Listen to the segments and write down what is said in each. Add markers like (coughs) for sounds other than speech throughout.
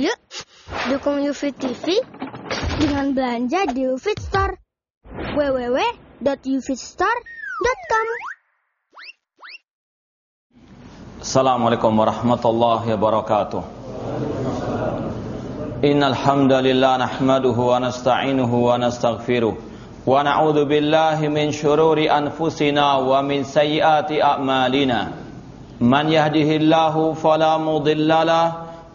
Yuk, dukung UFIT TV dengan belanja di UFIT Store. www.ufitstore.com Assalamualaikum warahmatullahi wabarakatuh. Innal hamdalillah wa nasta'inuhu wa nastaghfiruh wa na'udzu billahi min shururi anfusina wa min sayyiati a'malina. Man yahdihillahu fala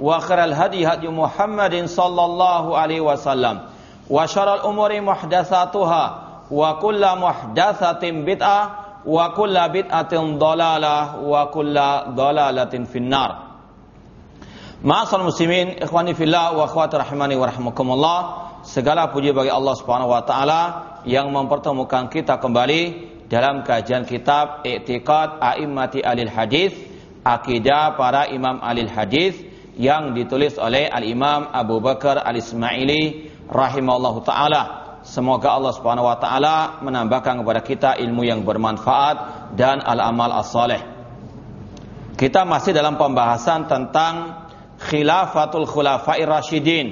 وخير الهدي هدي محمد صلى الله عليه وسلم وشر الأمور محدثاتها وكل محدثة بدعة wa kulla bid'atin dhalalah wa kulla dhalalatin finnar. Ma'asal muslimin, ikhwani fillah wa akhwati rahimani wa rahmakumullah. Segala puji bagi Allah Subhanahu wa taala yang mempertemukan kita kembali dalam kajian kitab I'tiqad A'immati Alil Hadis, akidah para imam alil hadis yang ditulis oleh Al-Imam Abu Bakar Al-Ismaili rahimahullahu taala. Semoga Allah Subhanahu wa taala menambahkan kepada kita ilmu yang bermanfaat dan al-amal as-saleh. Kita masih dalam pembahasan tentang khilafatul khulafa'ir rasyidin,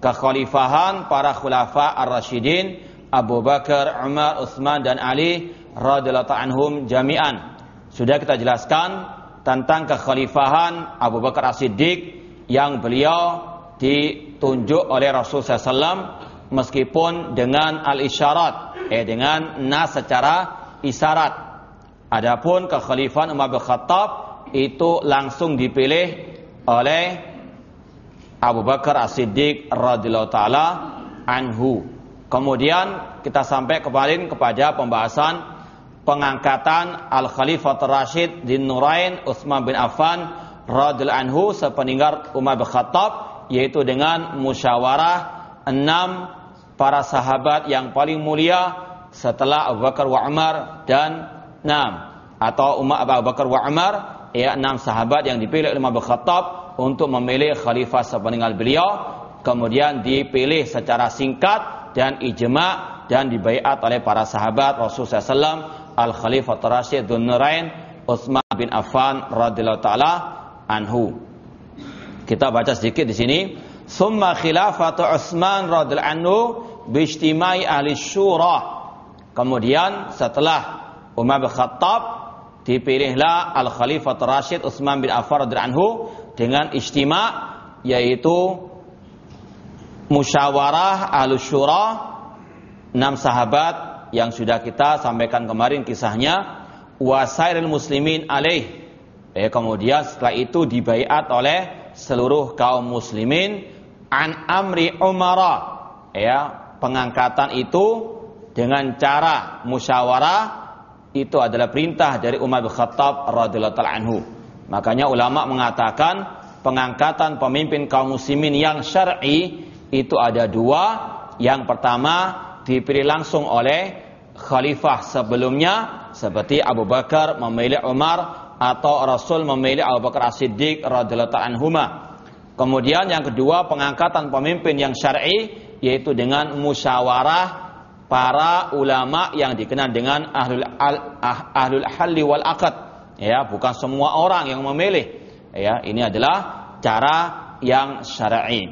kekhalifahan para khulafa ar-rasyidin Abu Bakar, Umar, Utsman dan Ali radhiyallahu anhum jami'an. Sudah kita jelaskan tentang kekhalifahan Abu Bakar As-Siddiq yang beliau ditunjuk oleh Rasulullah SAW meskipun dengan al-isyarat, eh dengan nas secara isyarat. Adapun kekhalifahan Umar bin Khattab itu langsung dipilih oleh Abu Bakar As-Siddiq radhiyallahu taala anhu. Kemudian kita sampai kemarin kepada pembahasan pengangkatan Al-Khalifah Rashid din Nurain Utsman bin Affan radhiyallahu anhu sepeninggal Umar bin Khattab yaitu dengan musyawarah enam para sahabat yang paling mulia setelah Abu Bakar wa Umar dan enam. Atau Umar Abu Bakar wa Umar ya enam sahabat yang dipilih oleh Umar Khattab untuk memilih khalifah sepeninggal beliau kemudian dipilih secara singkat dan ijma dan dibaiat oleh para sahabat Rasulullah SAW Al Khalifah Rasyid Dzun Nurain Utsman bin Affan radhiyallahu taala anhu. Kita baca sedikit di sini. Summa khilafatu Utsman radhiyallahu anhu bijtimai ahli syura. Kemudian setelah Umar bin Khattab dipilihlah Al Khalifah Rashid Utsman bin Affan radhiyallahu anhu dengan ijtima yaitu musyawarah ahli syura enam sahabat yang sudah kita sampaikan kemarin kisahnya wasairil muslimin alaih. Eh, kemudian setelah itu dibaiat oleh seluruh kaum muslimin an amri umara. Ya pengangkatan itu dengan cara musyawarah itu adalah perintah dari Umar bin Khattab radhiyallahu anhu. Makanya ulama mengatakan pengangkatan pemimpin kaum muslimin yang syar'i itu ada dua. Yang pertama dipilih langsung oleh khalifah sebelumnya seperti Abu Bakar memilih Umar atau Rasul memilih Abu Bakar As-Siddiq radhiyallahu anhuma. Kemudian yang kedua pengangkatan pemimpin yang syar'i yaitu dengan musyawarah para ulama yang dikenal dengan ahlul al, ah, ahlul halli wal akad ya bukan semua orang yang memilih. Ya ini adalah cara yang syar'i.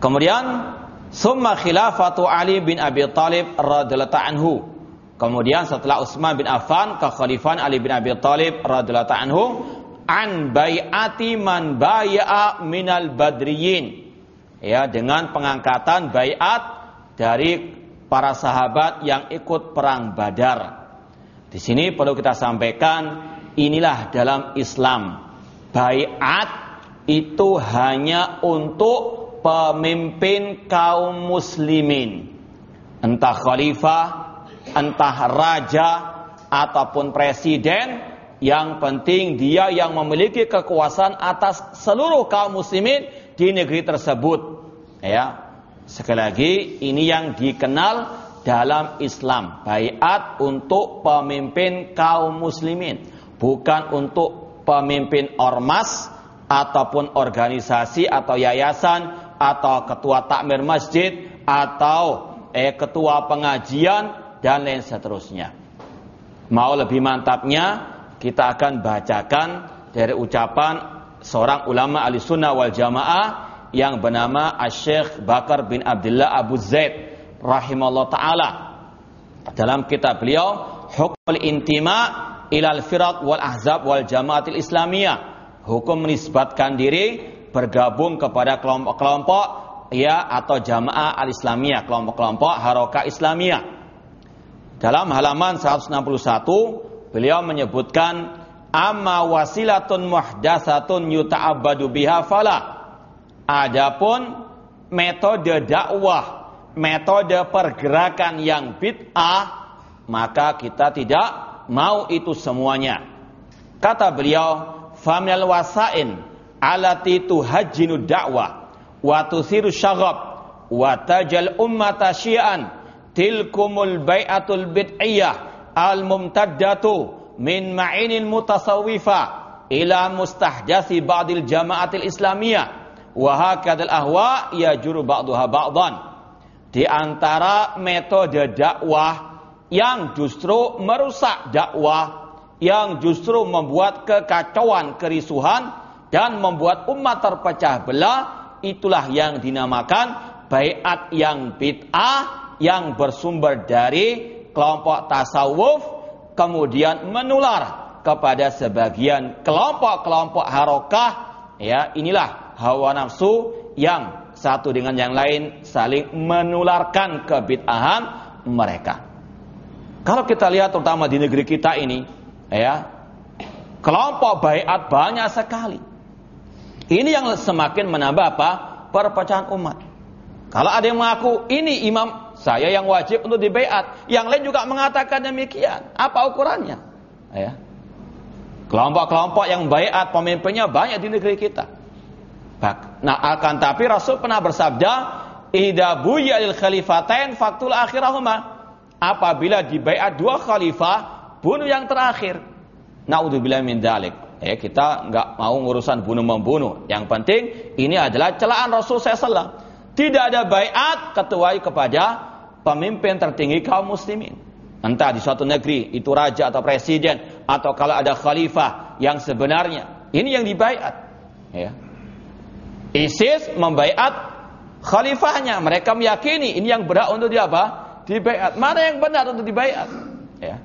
Kemudian summa khilafatu Ali bin Abi Thalib radhiyallahu anhu. Kemudian setelah Utsman bin Affan kekhalifahan Ali bin Abi Thalib radhiyallahu anhu an bayati man baya'a minal badriyin. Ya dengan pengangkatan bayat dari para sahabat yang ikut perang Badar. Di sini perlu kita sampaikan inilah dalam Islam. Bayat itu hanya untuk pemimpin kaum muslimin. Entah khalifah, entah raja ataupun presiden, yang penting dia yang memiliki kekuasaan atas seluruh kaum muslimin di negeri tersebut. Ya. Sekali lagi ini yang dikenal dalam Islam, bayat untuk pemimpin kaum muslimin, bukan untuk pemimpin ormas ataupun organisasi atau yayasan atau ketua takmir masjid atau eh, ketua pengajian dan lain seterusnya. Mau lebih mantapnya kita akan bacakan dari ucapan seorang ulama ahli sunnah wal jamaah yang bernama Syekh Bakar bin Abdullah Abu Zaid rahimahullah taala dalam kitab beliau Intima ilal Firaq wal Ahzab wal Jamaatil Islamiyah hukum menisbatkan diri bergabung kepada kelompok-kelompok ya atau jamaah al-islamiyah kelompok-kelompok haroka islamiyah. Dalam halaman 161 beliau menyebutkan amma wasilatun muhdatsatun yuta'abbadu biha fala. Adapun metode dakwah, metode pergerakan yang bid'ah, maka kita tidak mau itu semuanya. Kata beliau, "Famil wasain alati tuhajjinu dakwah wa tusiru syaghab wa tajal ummata syi'an. Tilkumul bai'atul bid'iyah. Al mumtaddatu min ma'inil mutasawwifa ila mustahdasi ba'dil jama'atil islamiyah. Wahakadal ahwa ya juru ba'duha ba'dan. Di antara metode dakwah yang justru merusak dakwah, yang justru membuat kekacauan, kerisuhan dan membuat umat terpecah belah, itulah yang dinamakan bayat yang bid'ah yang bersumber dari kelompok tasawuf kemudian menular kepada sebagian kelompok-kelompok harokah ya inilah hawa nafsu yang satu dengan yang lain saling menularkan kebid'ahan mereka. Kalau kita lihat terutama di negeri kita ini, ya, kelompok bayat banyak sekali. Ini yang semakin menambah apa? Perpecahan umat. Kalau ada yang mengaku ini imam saya yang wajib untuk dibayat, yang lain juga mengatakan demikian. Apa ukurannya? Ya. Kelompok-kelompok yang bayat pemimpinnya banyak di negeri kita. Nah, akan tapi Rasul pernah bersabda, "Idza lil khalifatain faktul akhirahuma." Apabila dibaiat dua khalifah, bunuh yang terakhir. Nauzubillah min dalik. Ya, kita nggak mau urusan bunuh membunuh. Yang penting ini adalah celaan Rasul SAW. Tidak ada baiat kecuali kepada pemimpin tertinggi kaum muslimin. Entah di suatu negeri itu raja atau presiden atau kalau ada khalifah yang sebenarnya ini yang dibaiat. Ya. ISIS membaiat khalifahnya. Mereka meyakini ini yang berat untuk dia apa? Dibaiat. Mana yang benar untuk dibaiat? Ya.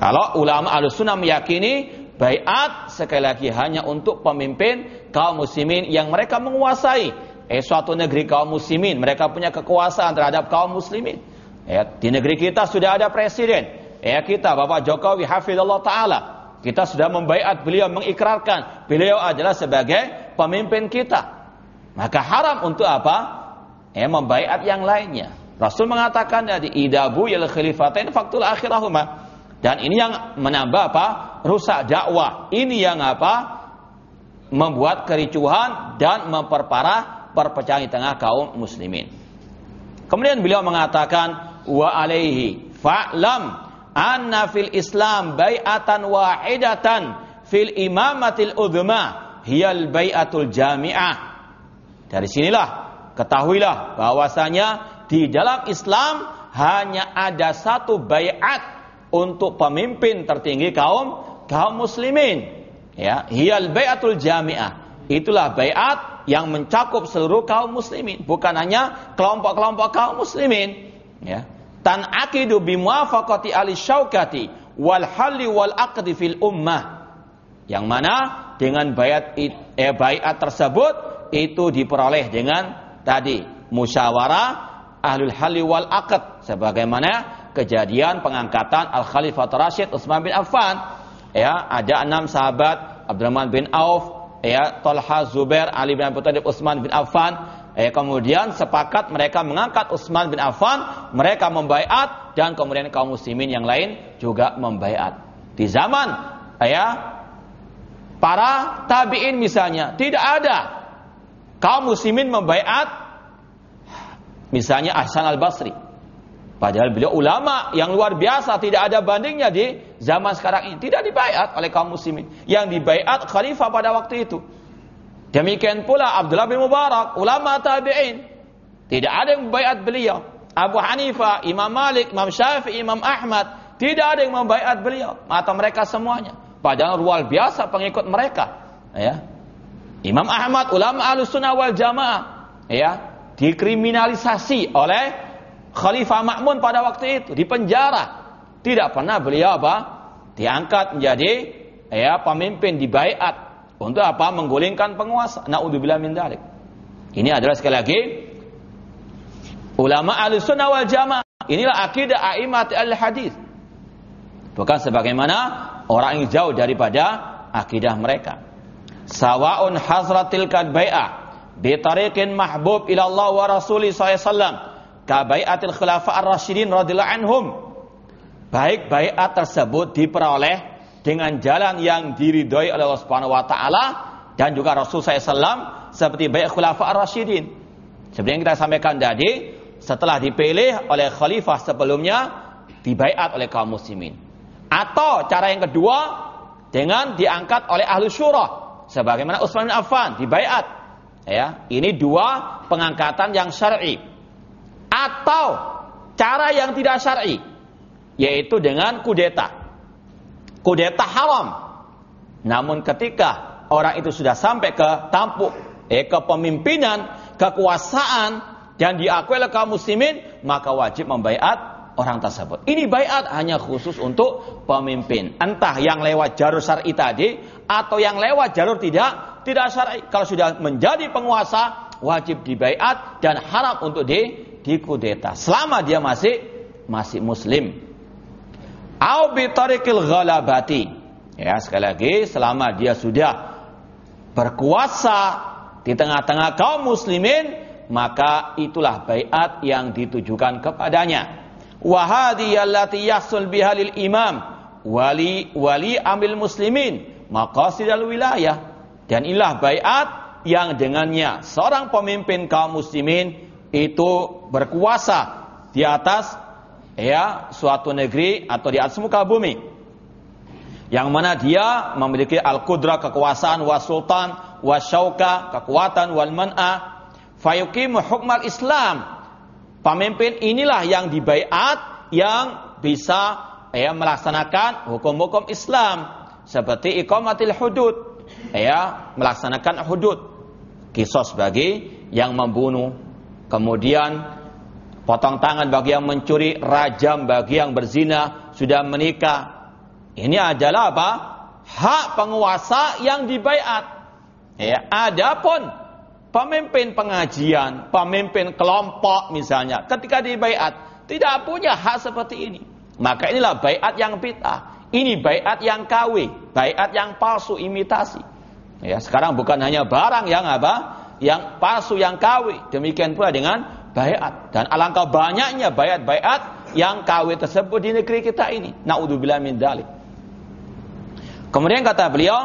Kalau ulama al-sunnah meyakini baiat sekali lagi hanya untuk pemimpin kaum muslimin yang mereka menguasai eh suatu negeri kaum muslimin, mereka punya kekuasaan terhadap kaum muslimin. Ya, di negeri kita sudah ada presiden. Ya kita Bapak Jokowi hafizallah taala. Kita sudah membaiat beliau mengikrarkan beliau adalah sebagai pemimpin kita. Maka haram untuk apa? Eh membaiat yang lainnya. Rasul mengatakan dari idabu yal khalifatain faktul akhirahuma. Dan ini yang menambah apa? Rusak dakwah. Ini yang apa? Membuat kericuhan dan memperparah perpecahan di tengah kaum muslimin. Kemudian beliau mengatakan wa alaihi fa'lam anna fil Islam bai'atan wahidatan fil imamatil udhma hiyal bayatul jami'ah. Dari sinilah ketahuilah bahwasanya di dalam Islam hanya ada satu bayat untuk pemimpin tertinggi kaum kaum muslimin. Ya, hiyal bayatul jami'ah. Itulah bayat yang mencakup seluruh kaum muslimin, bukan hanya kelompok-kelompok kaum muslimin. Ya. Tan akidu bimuafaqati ali syaukati wal halli wal aqdi fil ummah. Yang mana dengan bayat eh, bayat tersebut itu diperoleh dengan tadi musyawarah ahlul hali wal akad sebagaimana kejadian pengangkatan Al Khalifah Rashid Utsman bin Affan ya ada enam sahabat Abdurrahman bin Auf ya Talha Zubair Ali bin Abi Thalib Utsman bin Affan Eh, kemudian sepakat mereka mengangkat Utsman bin Affan, mereka membaiat dan kemudian kaum muslimin yang lain juga membaiat. Di zaman ya para tabi'in misalnya tidak ada kaum muslimin membaiat misalnya Ahsan al-Basri. Padahal beliau ulama yang luar biasa tidak ada bandingnya di zaman sekarang ini. Tidak dibaiat oleh kaum muslimin. Yang dibaiat khalifah pada waktu itu. Demikian pula Abdullah bin Mubarak, ulama tabi'in. Tidak ada yang membaiat beliau. Abu Hanifah, Imam Malik, Imam Syafi'i, Imam Ahmad. Tidak ada yang membaiat beliau. Mata mereka semuanya. Padahal luar biasa pengikut mereka. Ya. Imam Ahmad, ulama sunnah wal jamaah. Ya. Dikriminalisasi oleh Khalifah Ma'mun pada waktu itu. Di penjara. Tidak pernah beliau apa? Diangkat menjadi ya pemimpin di baiat untuk apa? Menggulingkan penguasa. Naudzubillah min dalik. Ini adalah sekali lagi ulama al-sunnah wal jamaah. Inilah akidah aimat al-hadis. Bukan sebagaimana orang yang jauh daripada akidah mereka. Sawa'un hasratil kadbai'ah bitariqin mahbub ila Allah wa Rasuli sallallahu ka bai'atil khulafa ar-rasyidin radhiyallahu anhum. Baik bai'at tersebut diperoleh dengan jalan yang diridhoi oleh Allah Subhanahu wa taala dan juga Rasul SAW seperti baik khulafa ar-rasyidin. Seperti yang kita sampaikan tadi, setelah dipilih oleh khalifah sebelumnya dibaiat oleh kaum muslimin. Atau cara yang kedua dengan diangkat oleh ahlu syurah sebagaimana Utsman bin Affan dibaiat. Ya, ini dua pengangkatan yang syar'i. Atau cara yang tidak syar'i yaitu dengan kudeta kudeta haram. Namun ketika orang itu sudah sampai ke tampuk eh, kepemimpinan, kekuasaan dan diakui oleh kaum muslimin, maka wajib membaiat orang tersebut. Ini baiat hanya khusus untuk pemimpin. Entah yang lewat jalur syar'i tadi atau yang lewat jalur tidak tidak syar'i. Kalau sudah menjadi penguasa, wajib dibaiat dan haram untuk di dikudeta selama dia masih masih muslim au bi tariqil ghalabati. Ya, sekali lagi selama dia sudah berkuasa di tengah-tengah kaum muslimin, maka itulah baiat yang ditujukan kepadanya. Wa hadhihi allati yahsul biha lil imam wali wali amil muslimin maqasidal wilayah. Dan inilah baiat yang dengannya seorang pemimpin kaum muslimin itu berkuasa di atas ya suatu negeri atau di atas muka bumi. Yang mana dia memiliki al-qudra kekuasaan wa sultan wa syauka kekuatan wal man'a fayuqimu hukmal Islam. Pemimpin inilah yang dibaiat yang bisa ya melaksanakan hukum-hukum Islam. Seperti iqamatil hudud ya melaksanakan hudud. Kisos bagi yang membunuh kemudian potong tangan bagi yang mencuri, rajam bagi yang berzina, sudah menikah. Ini adalah apa? Hak penguasa yang dibaiat. Ya, adapun pemimpin pengajian, pemimpin kelompok misalnya, ketika dibaiat tidak punya hak seperti ini. Maka inilah baiat yang bid'ah. Ini baiat yang KW, baiat yang palsu, imitasi. Ya, sekarang bukan hanya barang yang apa? Yang palsu, yang KW. Demikian pula dengan bayat dan alangkah banyaknya bayat-bayat yang KW tersebut di negeri kita ini. Naudzubillah min dzalik. Kemudian kata beliau,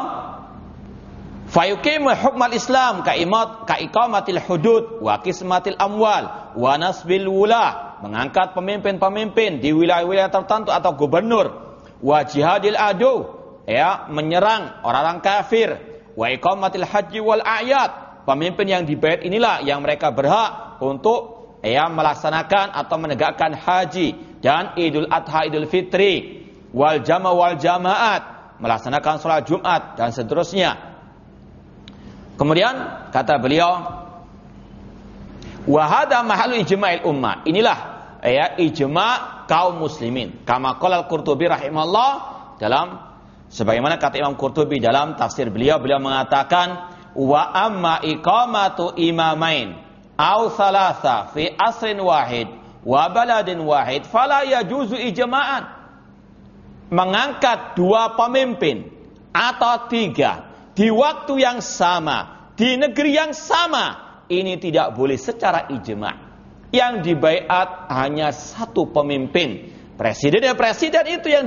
fayuqimu hukmal Islam kaimat kaikamatil hudud wa kismatil amwal wa nasbil wula mengangkat pemimpin-pemimpin di wilayah-wilayah tertentu atau gubernur wa jihadil adu ya menyerang orang-orang kafir wa iqamatil haji wal ayat pemimpin yang dibayat inilah yang mereka berhak untuk yang melaksanakan atau menegakkan haji dan Idul Adha Idul Fitri wal jama wal jamaat melaksanakan sholat Jumat dan seterusnya. Kemudian kata beliau wahada mahalu ijma'il ummah. Inilah ya ijma' kaum muslimin. Kama qala Al-Qurtubi rahimahullah dalam sebagaimana kata Imam Qurtubi dalam tafsir beliau beliau mengatakan wa amma iqamatu imamain. Au thalatha fi asrin wahid wa baladin wahid fala yajuzu ijma'an. Mengangkat dua pemimpin atau tiga di waktu yang sama di negeri yang sama ini tidak boleh secara ijma' yang dibaiat hanya satu pemimpin. Presiden dan presiden itu yang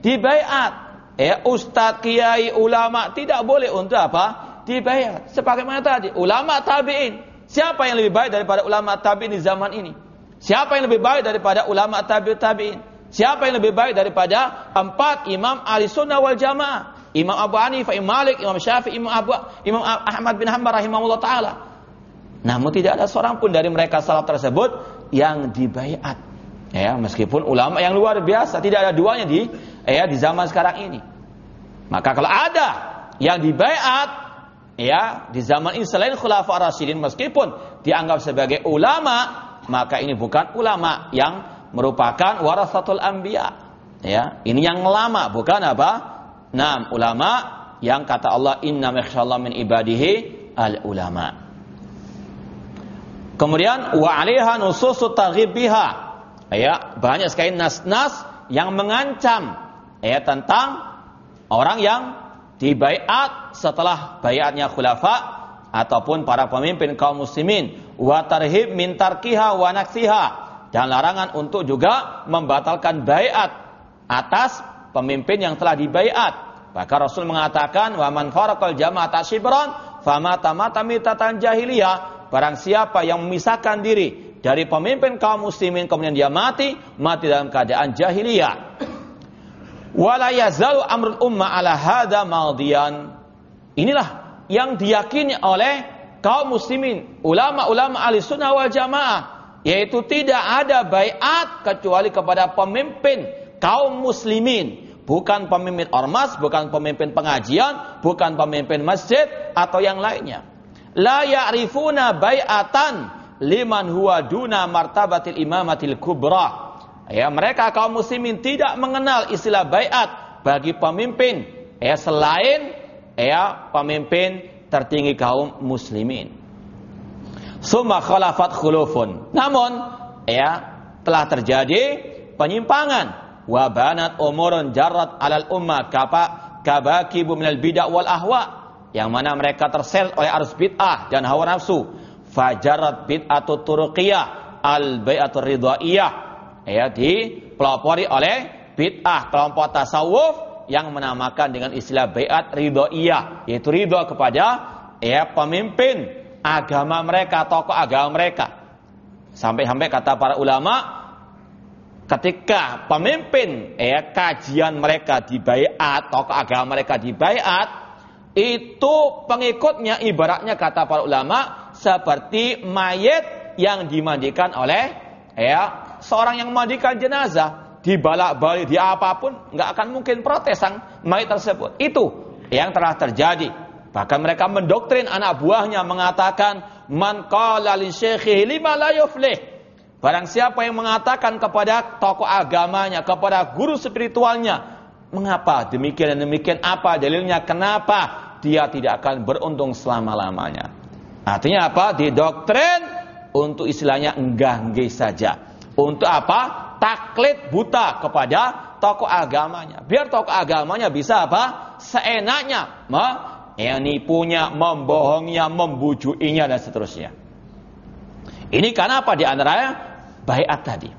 dibaiat. Ya ustadz kiai ulama tidak boleh untuk apa dibayar. Sebagaimana tadi, ulama tabi'in. Siapa yang lebih baik daripada ulama tabi'in di zaman ini? Siapa yang lebih baik daripada ulama tabi'in? Siapa yang lebih baik daripada empat imam ahli sunnah wal jamaah? Imam Abu Hanifah, Imam Malik, Imam Syafi'i, Imam Abu, Imam Ahmad bin Hanbal rahimahullah taala. Namun tidak ada seorang pun dari mereka salaf tersebut yang dibayat. Ya, meskipun ulama yang luar biasa, tidak ada duanya di ya di zaman sekarang ini. Maka kalau ada yang dibayat ya di zaman ini selain khulafa rasyidin meskipun dianggap sebagai ulama maka ini bukan ulama yang merupakan warasatul anbiya. Ya ini yang lama bukan apa? Nah ulama yang kata Allah inna makhsyallah min ibadihi al ulama kemudian wa 'alaiha nususu biha. Ya banyak sekali nas-nas yang mengancam ya tentang orang yang dibaiat setelah bayatnya khulafa ataupun para pemimpin kaum muslimin wa tarhib min tarkiha wa naksiha dan larangan untuk juga membatalkan baiat atas pemimpin yang telah dibaiat maka Rasul mengatakan wa man faraqal jama'ata shibran fama tamata mitatan jahiliyah. Barang siapa yang memisahkan diri dari pemimpin kaum muslimin kemudian dia mati mati dalam keadaan jahiliyah wala yazalu amrul umma ala hada madian. Inilah yang diyakini oleh kaum muslimin, ulama-ulama ahli sunnah wal jamaah, yaitu tidak ada bayat kecuali kepada pemimpin kaum muslimin, bukan pemimpin ormas, bukan pemimpin pengajian, bukan pemimpin masjid atau yang lainnya. La ya'rifuna bayatan liman huwa duna martabatil imamatil kubra ya mereka kaum muslimin tidak mengenal istilah bayat bagi pemimpin. Ya selain ya pemimpin tertinggi kaum muslimin. Suma khalafat khulufun. Namun ya telah terjadi penyimpangan. Wa banat umurun jarrat alal ummah kapa kabaki minal bid'ah wal ahwa. Yang mana mereka terseret oleh arus bid'ah dan hawa nafsu. Fajarat bid'atu turuqiyah al bai'atur ridwaiyah ya dipelopori oleh bid'ah kelompok tasawuf yang menamakan dengan istilah baiat ridhoiyah yaitu ridho kepada ya pemimpin agama mereka tokoh agama mereka. Sampai-sampai kata para ulama ketika pemimpin ya kajian mereka dibaiat tokoh agama mereka dibaiat itu pengikutnya ibaratnya kata para ulama seperti mayat yang dimandikan oleh ya seorang yang memandikan jenazah dibalak-balik di apa pun nggak akan mungkin protes sang mayat tersebut. Itu yang telah terjadi. Bahkan mereka mendoktrin anak buahnya mengatakan man qala li lima la yuflih. Barang siapa yang mengatakan kepada tokoh agamanya, kepada guru spiritualnya, mengapa demikian dan demikian apa dalilnya kenapa dia tidak akan beruntung selama-lamanya. Artinya apa? Didoktrin untuk istilahnya enggah-enggih saja. Untuk apa? Taklid buta kepada tokoh agamanya. Biar tokoh agamanya bisa apa? Seenaknya. Ma, nipunya, membohongnya, membujuinya dan seterusnya. Ini karena apa di antaranya? Bayat tadi.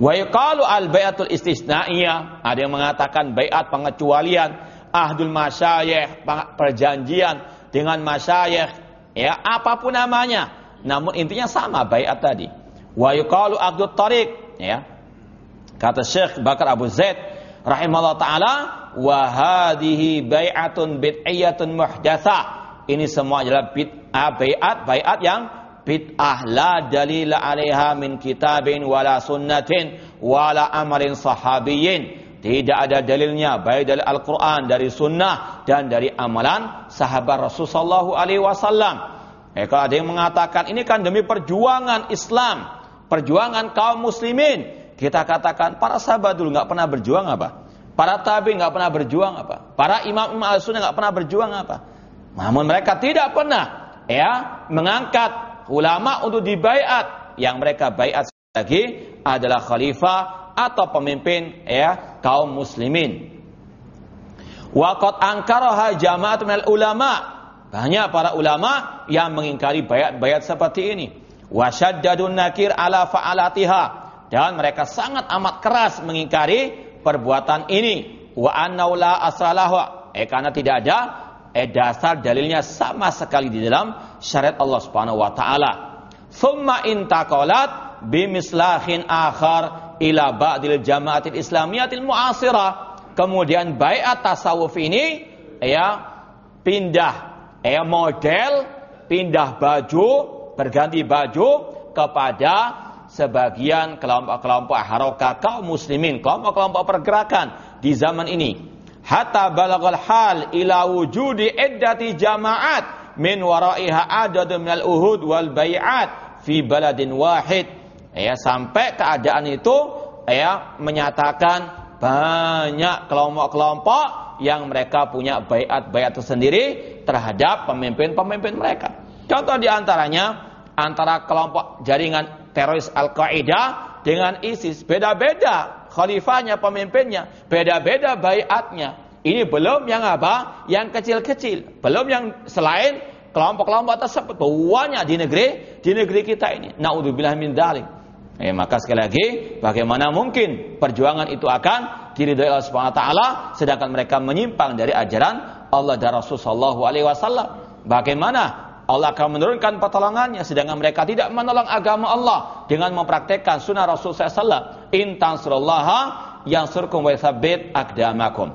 Wa yuqalu al bayatul istisna'iyah. Ada yang mengatakan bayat pengecualian, ahdul masyayikh, perjanjian dengan masyayikh, ya apa pun namanya. Namun intinya sama bayat tadi. Wa yuqalu Abdul Tariq ya. Kata Syekh Bakar Abu Zaid rahimahullah taala wa hadhihi bai'atun bid'iyatun muhdatsah. Ini semua adalah bid'ah bai'at bai'at yang bid'ah la dalila 'alaiha min kitabin wala sunnatin wala amarin sahabiyyin. Tidak ada dalilnya baik dari Al-Qur'an, dari sunnah dan dari amalan sahabat Rasulullah alaihi wasallam. Eh, kalau ada yang mengatakan ini kan demi perjuangan Islam, perjuangan kaum muslimin. Kita katakan para sahabat dulu nggak pernah berjuang apa? Para tabi nggak pernah berjuang apa? Para imam imam al sunnah nggak pernah berjuang apa? Namun mereka tidak pernah ya mengangkat ulama untuk dibaiat. Yang mereka baiat lagi adalah khalifah atau pemimpin ya kaum muslimin. Waqat angkaraha jama'at ulama. Banyak para ulama yang mengingkari bayat-bayat seperti ini. Wasyaddadun nakir ala fa'alatiha. Dan mereka sangat amat keras mengingkari perbuatan ini. Wa annaula asalahu. Eh karena tidak ada eh dasar dalilnya sama sekali di dalam syariat Allah Subhanahu wa taala. Thumma intaqalat bimislahin akhar ila ba'dil jama'atil islamiyatil mu'asirah Kemudian bayat tasawuf ini ya pindah ya model, pindah baju, berganti baju kepada sebagian kelompok-kelompok haroka kaum muslimin, kelompok-kelompok pergerakan di zaman ini. Hatta balagal hal ila wujudi iddati jama'at min waraiha adad al uhud wal bay'at fi baladin wahid. Ya, sampai keadaan itu ya menyatakan banyak kelompok-kelompok yang mereka punya bayat-bayat tersendiri terhadap pemimpin-pemimpin mereka. Contoh di antaranya antara kelompok jaringan teroris Al-Qaeda dengan ISIS. Beda-beda khalifahnya, pemimpinnya. Beda-beda bayatnya. Ini belum yang apa? Yang kecil-kecil. Belum yang selain kelompok-kelompok tersebut. Banyak di negeri di negeri kita ini. Naudzubillah min dalik. Eh, maka sekali lagi, bagaimana mungkin perjuangan itu akan diridhoi Allah Subhanahu taala sedangkan mereka menyimpang dari ajaran Allah dan Rasul sallallahu alaihi wasallam. Bagaimana Allah akan menurunkan pertolongannya sedangkan mereka tidak menolong agama Allah dengan mempraktekkan sunnah Rasul sallallahu in tansurullaha yang surkum wa tsabbit akdamakum.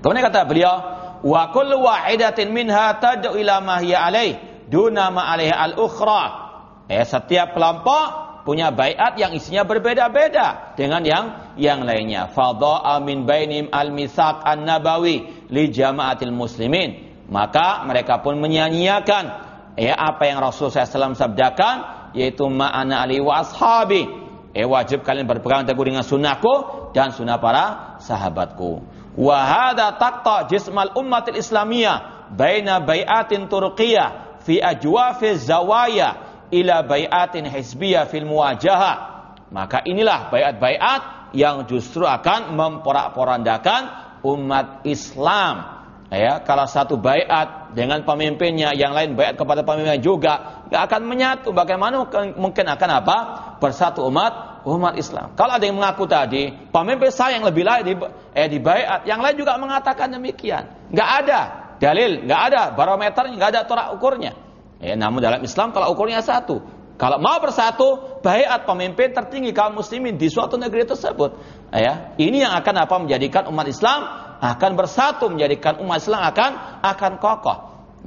Kemudian kata beliau, wa kullu wahidatin minha tad'u ila ma hiya alaih duna ma alaiha al-ukhra. Eh, setiap kelompok punya bayat yang isinya berbeda-beda dengan yang yang lainnya. Fadha'a min bainim al-mitsaq an-nabawi li jama'atil muslimin. Maka mereka pun menyanyiakan ya apa yang Rasul SAW sabdakan yaitu ma'ana ali wa ashabi. Eh wajib kalian berpegang teguh dengan sunnahku dan sunnah para sahabatku. Wa hadha taqta jismal ummatil islamiyah baina bai'atin turqiyah fi ajwafi zawaya ila bayatin hisbiyah fil muwajahah. Maka inilah bayat-bayat yang justru akan memporak-porandakan umat Islam. Ya, kalau satu bayat dengan pemimpinnya, yang lain bayat kepada pemimpinnya juga, nggak akan menyatu. Bagaimana mungkin akan apa? Bersatu umat umat Islam. Kalau ada yang mengaku tadi, pemimpin saya yang lebih layak di, eh, di yang lain juga mengatakan demikian. Nggak ada dalil, nggak ada barometernya, nggak ada tolak ukurnya. Ya, namun dalam Islam kalau ukurnya satu, kalau mau bersatu, bayat pemimpin tertinggi kaum muslimin di suatu negeri tersebut. Ya, ini yang akan apa menjadikan umat Islam akan bersatu, menjadikan umat Islam akan akan kokoh.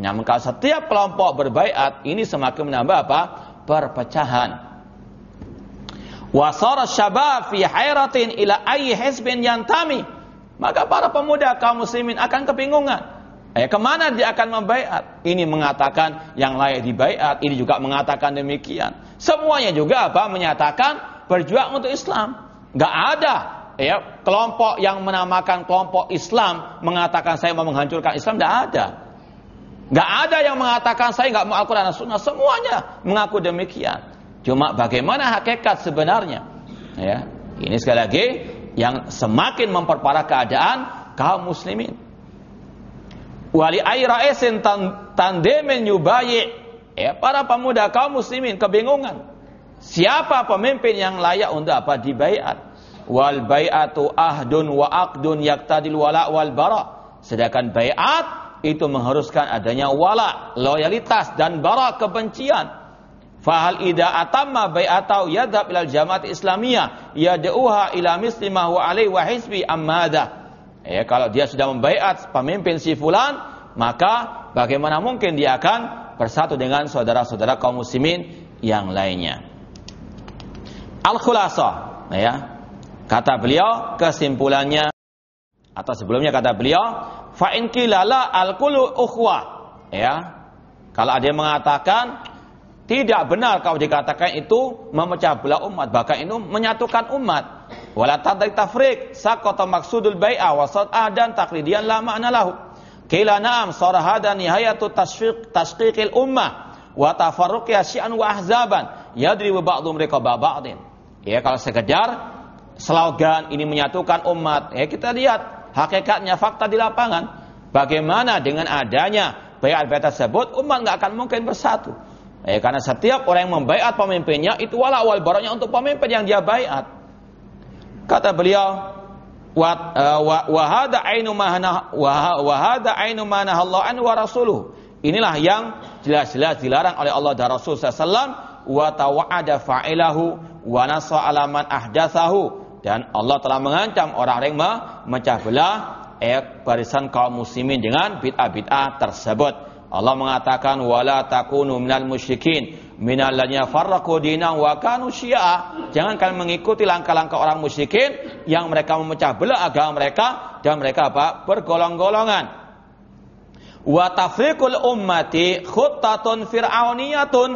Namun kalau setiap kelompok berbayat, ini semakin menambah apa? Perpecahan. Wasara syabab fi ila ayyi hizbin yantami. Maka para pemuda kaum muslimin akan kebingungan. Eh, ke mana dia akan membaiat? Ini mengatakan yang layak dibaiat, ini juga mengatakan demikian. Semuanya juga apa? Menyatakan berjuang untuk Islam. Gak ada ya kelompok yang menamakan kelompok Islam mengatakan saya mau menghancurkan Islam. Gak ada. Gak ada yang mengatakan saya nggak mau Al-Quran dan Sunnah. Semuanya mengaku demikian. Cuma bagaimana hakikat sebenarnya? Ya, ini sekali lagi yang semakin memperparah keadaan kaum muslimin wali airaesin tandemen yubayi ya para pemuda kaum muslimin kebingungan siapa pemimpin yang layak untuk apa dibaiat wal baiatu ahdun wa aqdun yaktadil wala wal bara sedangkan baiat itu mengharuskan adanya wala loyalitas dan bara kebencian Fahal ida atamma bai'atau yadhab ilal jamaat islamiyah yad'uha ila mislimah wa alaihi wa hisbi ammada Ya, kalau dia sudah membaiat pemimpin si fulan, maka bagaimana mungkin dia akan bersatu dengan saudara-saudara kaum muslimin yang lainnya. Al-Khulasah, ya. Kata beliau kesimpulannya atau sebelumnya kata beliau, fa in qilala al-kullu ukhwah, ya. Kalau ada yang mengatakan tidak benar kalau dikatakan itu memecah belah umat, bahkan itu menyatukan umat. Wala tadrik tafrik sakota maksudul bai'a wa dan la ma'na lahu. Kila na'am sarahada nihayatu tasfiq tasqiqil ummah wa tafarruqiha syi'an wa ahzaban yadribu ba'dhum riqaba ba'din. Ya kalau sekedar slogan ini menyatukan umat, ya kita lihat hakikatnya fakta di lapangan. Bagaimana dengan adanya bayat-bayat tersebut umat nggak akan mungkin bersatu. Ya, karena setiap orang yang membayat pemimpinnya itu wala awal baroknya untuk pemimpin yang dia bayat. Kata beliau, Eh, wahada ainu mahana wahada ainu mana Allah an. Inilah yang jelas-jelas dilarang oleh Allah dan Rasul sallallahu wa tawa'ada fa'ilahu wa alaman ahdatsahu dan Allah telah mengancam orang-orang yang memecah belah eh, barisan kaum muslimin dengan bid'ah-bid'ah tersebut. Allah mengatakan wala takunu minal musyrikin minalladzina farraqu dinahum wa kanu syi'a. Jangan kalian mengikuti langkah-langkah orang musyrikin yang mereka memecah belah agama mereka dan mereka apa? bergolong-golongan. Wa tafriqul ummati khuttatun fir'auniyatun.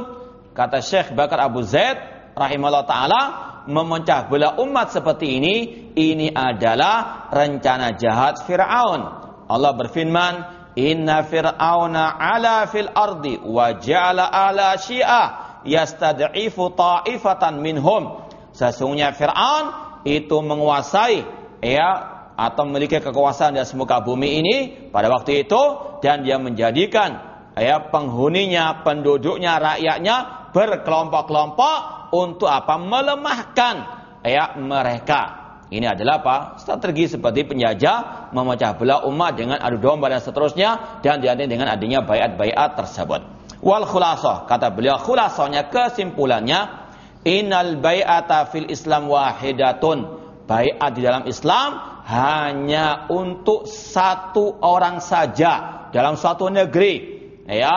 Kata Syekh Bakar Abu Zaid rahimahullah taala memecah belah umat seperti ini ini adalah rencana jahat Firaun. Allah berfirman, Inna fir'auna ala fil ardi wa ja'ala ala syi'ah yastad'ifu ta'ifatan minhum. Sesungguhnya Fir'aun itu menguasai ya atau memiliki kekuasaan di atas muka bumi ini pada waktu itu dan dia menjadikan ya penghuninya, penduduknya, rakyatnya berkelompok-kelompok untuk apa? melemahkan ya mereka. Ini adalah apa? Strategi seperti penjajah memecah belah umat dengan adu domba dan seterusnya dan di antara dengan adanya bayat-bayat tersebut. Wal khulasah, kata beliau khulasahnya kesimpulannya innal bayata fil Islam wahidatun. Bayat di dalam Islam hanya untuk satu orang saja dalam suatu negeri. Ya,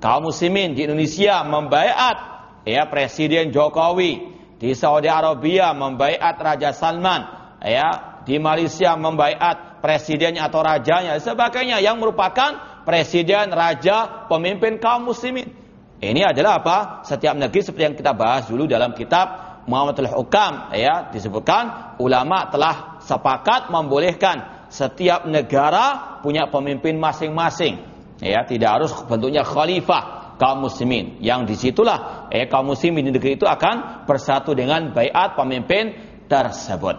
kaum muslimin di Indonesia membayat ya Presiden Jokowi di Saudi Arabia membaiat Raja Salman, ya, di Malaysia membaiat presidennya atau rajanya, sebagainya yang merupakan presiden, raja, pemimpin kaum muslimin. Ini adalah apa? Setiap negeri seperti yang kita bahas dulu dalam kitab Muhammadul Hukam, ya, disebutkan ulama telah sepakat membolehkan setiap negara punya pemimpin masing-masing. Ya, tidak harus bentuknya khalifah kaum muslimin. Yang di situlah eh, kaum muslimin di negeri itu akan bersatu dengan bayat pemimpin tersebut.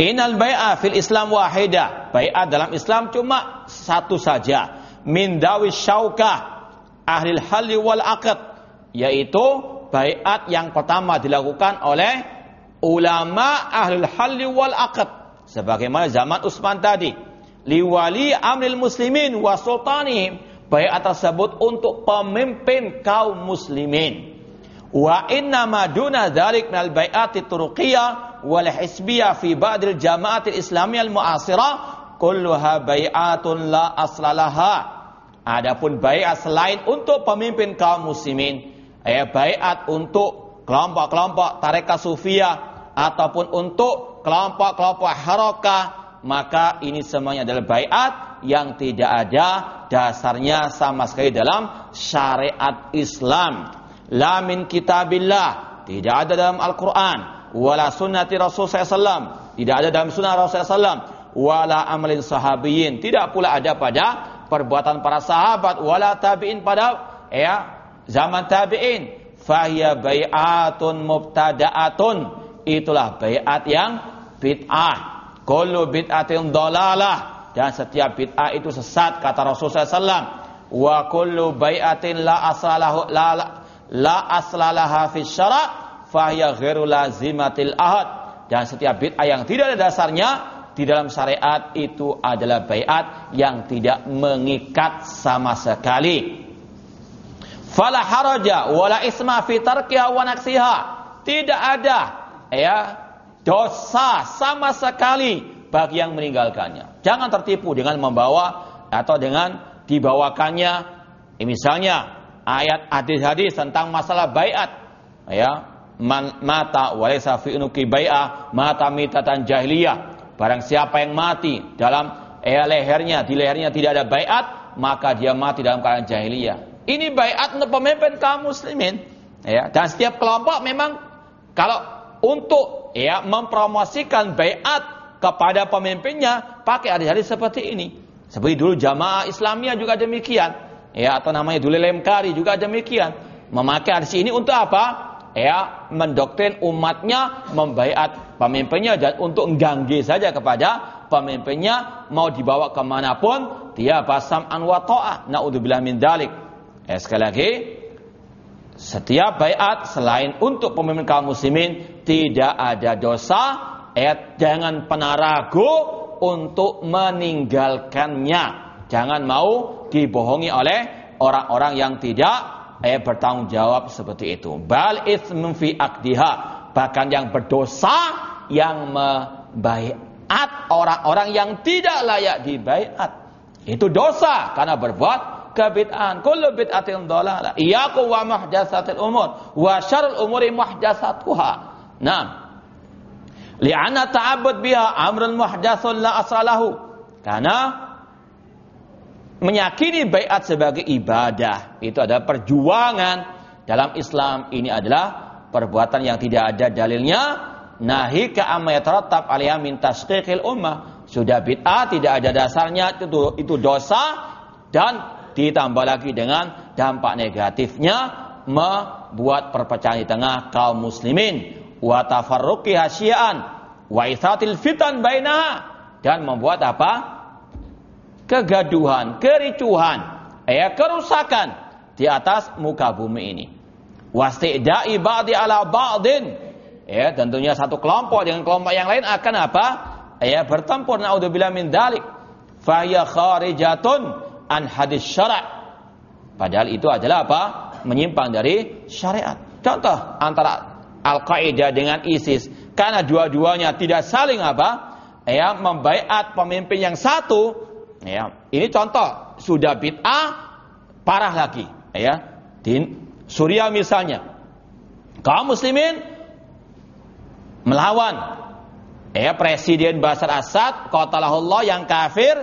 Inal bay'ah fil Islam wahidah. Bayat dalam Islam cuma satu saja. Min dawi syaukah ahli halli wal aqd. Yaitu bayat yang pertama dilakukan oleh ulama ahli halli wal aqd. Sebagaimana zaman Utsman tadi. Liwali amril muslimin wa sultanihim Bayat tersebut untuk pemimpin kaum muslimin. Wa inna ma duna dzalik minal bai'ati turuqiyah wal hisbiyah fi ba'dil jama'atil islamiyah al mu'asirah kulluha bai'atun la aslalaha. Adapun baiat selain untuk pemimpin kaum muslimin, ya baiat untuk kelompok-kelompok tarekat sufia ataupun untuk kelompok-kelompok harakah, maka ini semuanya adalah baiat yang tidak ada dasarnya sama sekali dalam syariat Islam. La min kitabillah, tidak ada dalam Al-Qur'an, wala sunnati Rasul SAW, tidak ada dalam sunnah Rasul SAW, wala amalin sahabiyin, tidak pula ada pada perbuatan para sahabat, wala tabi'in pada ya zaman tabi'in. Fahiya bai'atun mubtada'atun. Itulah bai'at yang bid'ah. Kullu bid'atin dolalah dan setiap bid'ah itu sesat kata Rasulullah SAW wa kullu bai'atin la asalahu la la aslalaha fi syara fahiya ghairu lazimatil ahad dan setiap bid'ah yang tidak ada dasarnya di dalam syariat itu adalah baiat yang tidak mengikat sama sekali. Fala haraja wala isma fi tarkiha wa naksiha. Tidak ada ya dosa sama sekali bagi yang meninggalkannya. Jangan tertipu dengan membawa atau dengan dibawakannya. Misalnya ayat hadis-hadis tentang masalah bayat. Ya mata walaysa fi unuki bai'ah mata mitatan jahiliyah. Barang siapa yang mati dalam eh, lehernya di lehernya tidak ada bayat maka dia mati dalam keadaan jahiliyah. Ini bayat untuk pemimpin kaum muslimin. Ya dan setiap kelompok memang kalau untuk ya mempromosikan bayat kepada pemimpinnya pakai hadis-hadis seperti ini. Seperti dulu jamaah Islamiyah juga demikian. Ya, atau namanya dulu lemkari juga demikian. Memakai hadis ini untuk apa? Ya, mendoktrin umatnya, membaiat pemimpinnya dan untuk ganggi saja kepada pemimpinnya mau dibawa ke mana pun dia basam an wa ta'ah. Naudzubillah min dalik. Ya, sekali lagi setiap bayat selain untuk pemimpin kaum muslimin tidak ada dosa. Ya, jangan pernah ragu untuk meninggalkannya. Jangan mau dibohongi oleh orang-orang yang tidak eh, bertanggung jawab seperti itu. Bal itsmun fi akdiha. Bahkan yang berdosa yang membaiat orang-orang yang tidak layak dibaiat. Itu dosa karena berbuat kebid'an. Kullu bid'atin dhalalah. Iyyakum wa muhdatsatil umur wa syarrul umuri muhdatsatuha. Nah, Li'anna ta'abbud biha amrun muhdatsun la asalahu. Karena meyakini baiat sebagai ibadah itu adalah perjuangan dalam Islam ini adalah perbuatan yang tidak ada dalilnya nahi ka amma yatarattab alaiha min tasqiqil ummah sudah bid'ah tidak ada dasarnya itu itu dosa dan ditambah lagi dengan dampak negatifnya membuat perpecahan di tengah kaum muslimin wa tafarruqi hasyian wa ithatil fitan bainaha dan membuat apa? kegaduhan, kericuhan, ya kerusakan di atas muka bumi ini. Wastida'i ba'di ala ba'din. Ya, tentunya satu kelompok dengan kelompok yang lain akan apa? Ya, bertempur naudzubillah min dalik. Fahiya kharijatun an hadis syara'. Padahal itu adalah apa? Menyimpang dari syariat. Contoh antara Al-Qaeda dengan ISIS karena dua-duanya tidak saling apa? Ya, membaiat pemimpin yang satu, ya. Ini contoh sudah bid'ah parah lagi, ya. Di Suriah misalnya. Kaum muslimin melawan ya Presiden Basar Assad qatalahullah yang kafir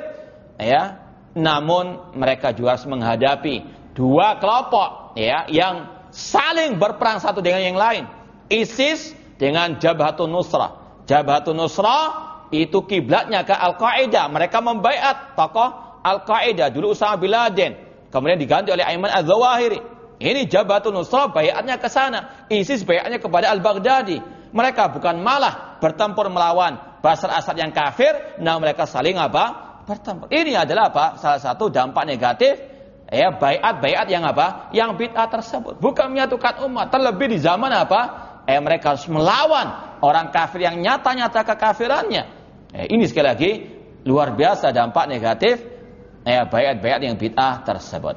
ya namun mereka juga harus menghadapi dua kelompok ya yang saling berperang satu dengan yang lain ISIS dengan Jabhatun Nusrah. Jabhatun Nusrah itu kiblatnya ke Al-Qaeda. Mereka membaiat tokoh Al-Qaeda dulu Usama bin Laden. Kemudian diganti oleh Aiman Az-Zawahiri. Ini Jabhatun Nusrah bayatnya ke sana. ISIS bayatnya kepada Al-Baghdadi. Mereka bukan malah bertempur melawan Basar Asad yang kafir, nah mereka saling apa? Bertempur. Ini adalah apa? Salah satu dampak negatif ya bayat-bayat yang apa? Yang bid'ah tersebut. Bukan menyatukan umat, terlebih di zaman apa? eh, mereka harus melawan orang kafir yang nyata-nyata kekafirannya. Eh, ini sekali lagi luar biasa dampak negatif eh, bayat-bayat yang bid'ah tersebut.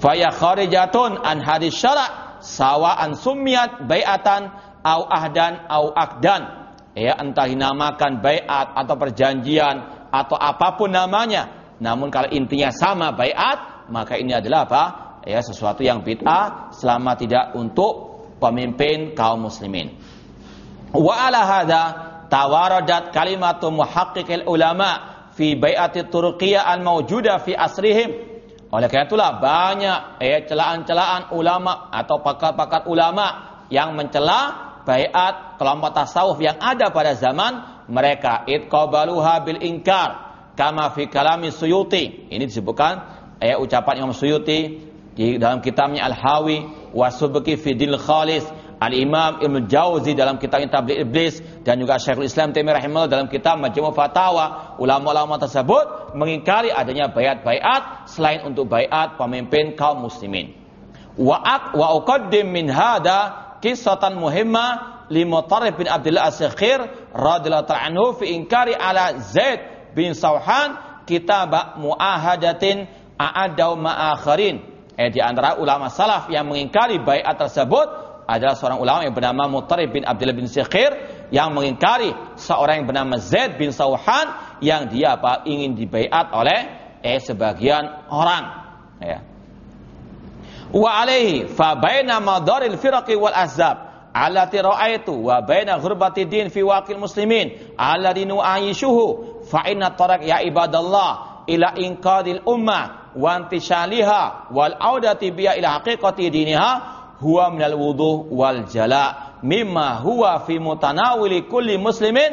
Faya kharijatun an hadis syara' sawa'an summiat bayatan au ahdan au akdan. Ya, entah dinamakan bayat atau perjanjian atau apa pun namanya. Namun kalau intinya sama bayat, maka ini adalah apa? Ya, sesuatu yang bid'ah selama tidak untuk pemimpin kaum muslimin. Wa ala hadha tawaradat kalimatu muhaqqiqil ulama fi bai'ati turqiyah al mawjuda fi asrihim. Oleh karena itulah banyak eh, celaan-celaan ulama atau pakar-pakar ulama yang mencela baiat kelompok tasawuf yang ada pada zaman mereka itqabaluha bil inkar kama fi kalami suyuti ini disebutkan eh, ucapan Imam Suyuti di dalam kitabnya Al-Hawi wasubki fidil khalis Al-Imam Ibn Jauzi dalam kitab Tabligh Iblis dan juga Syekhul Islam Taimiyah rahimahullah dalam kitab Majmu' Fatawa ulama-ulama tersebut mengingkari adanya bayat-bayat selain untuk bayat pemimpin kaum muslimin. Wa wa uqaddim min hada kisatan muhimma li Mutarrif bin Abdullah As-Sakhir radhiyallahu ta'ala anhu fi inkari ala Zaid bin Sauhan kitab muahadatin a'adau ma'akharin Eh, di antara ulama salaf yang mengingkari bayat tersebut adalah seorang ulama yang bernama Mutarib bin Abdullah bin Sikhir yang mengingkari seorang yang bernama Zaid bin Sauhan yang dia apa ingin dibaiat oleh eh sebagian orang ya. Wa alaihi fa baina madaril firaqi wal azab allati ra'aitu wa baina ghurbati din fi waqil muslimin. Alladhi nu'ayishuhu. Fa inna taraq ya ibadallah ila inqadil ummah wa antishaliha wal audati biya ila haqiqati diniha huwa minal wudu wal jala mimma huwa fi mutanawili kulli muslimin